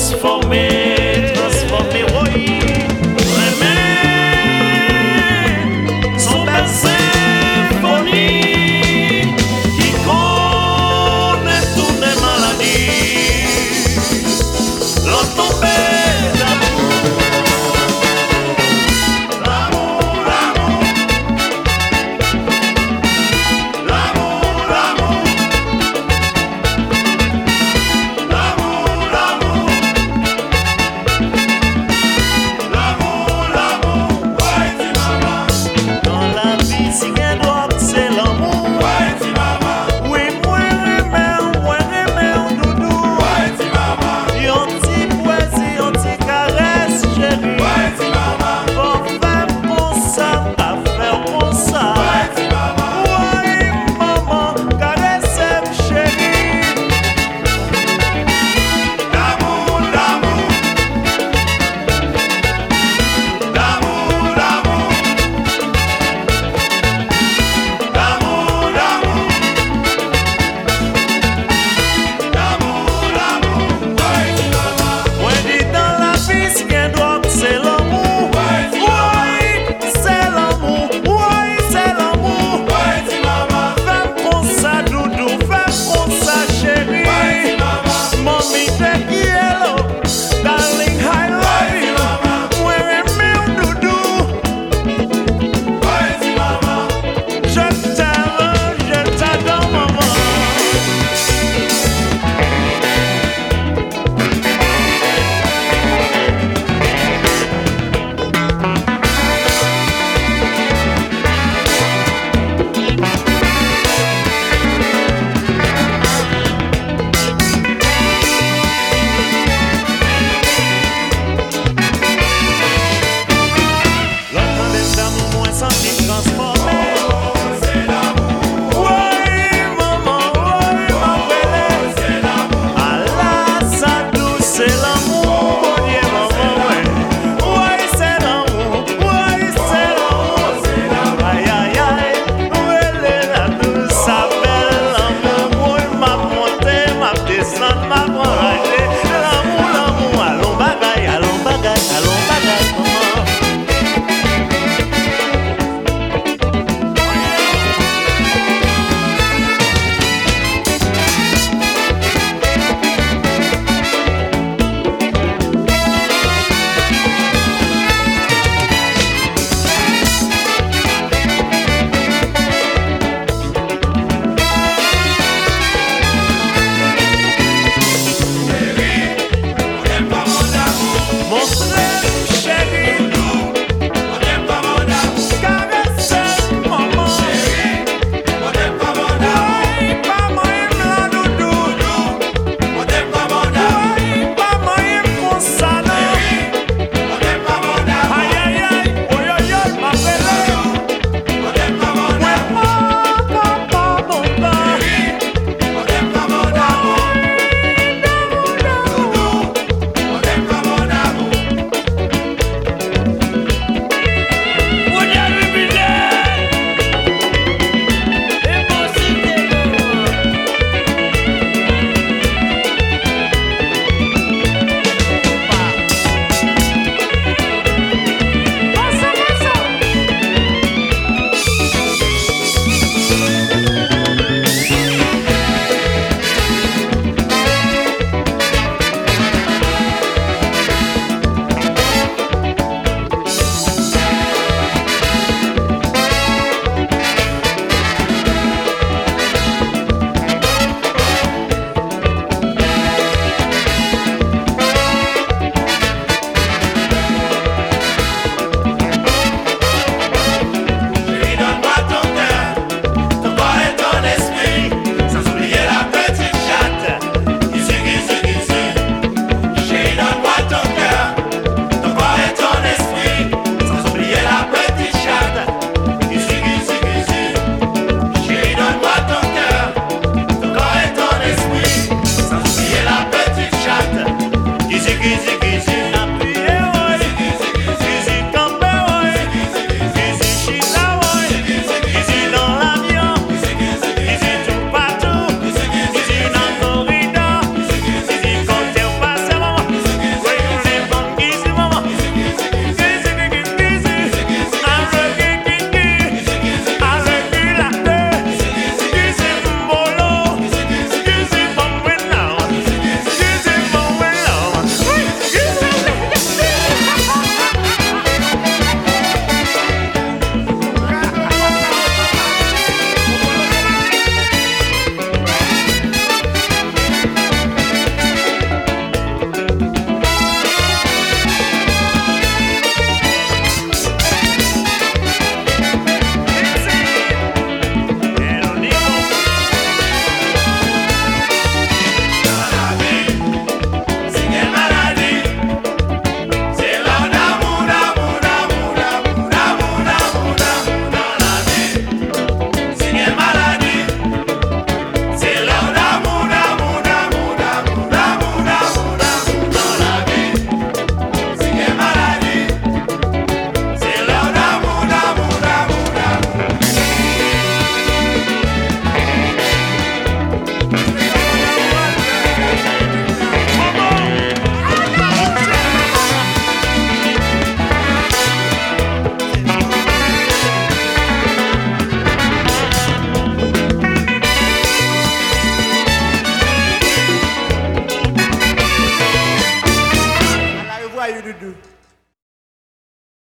transformer. for me.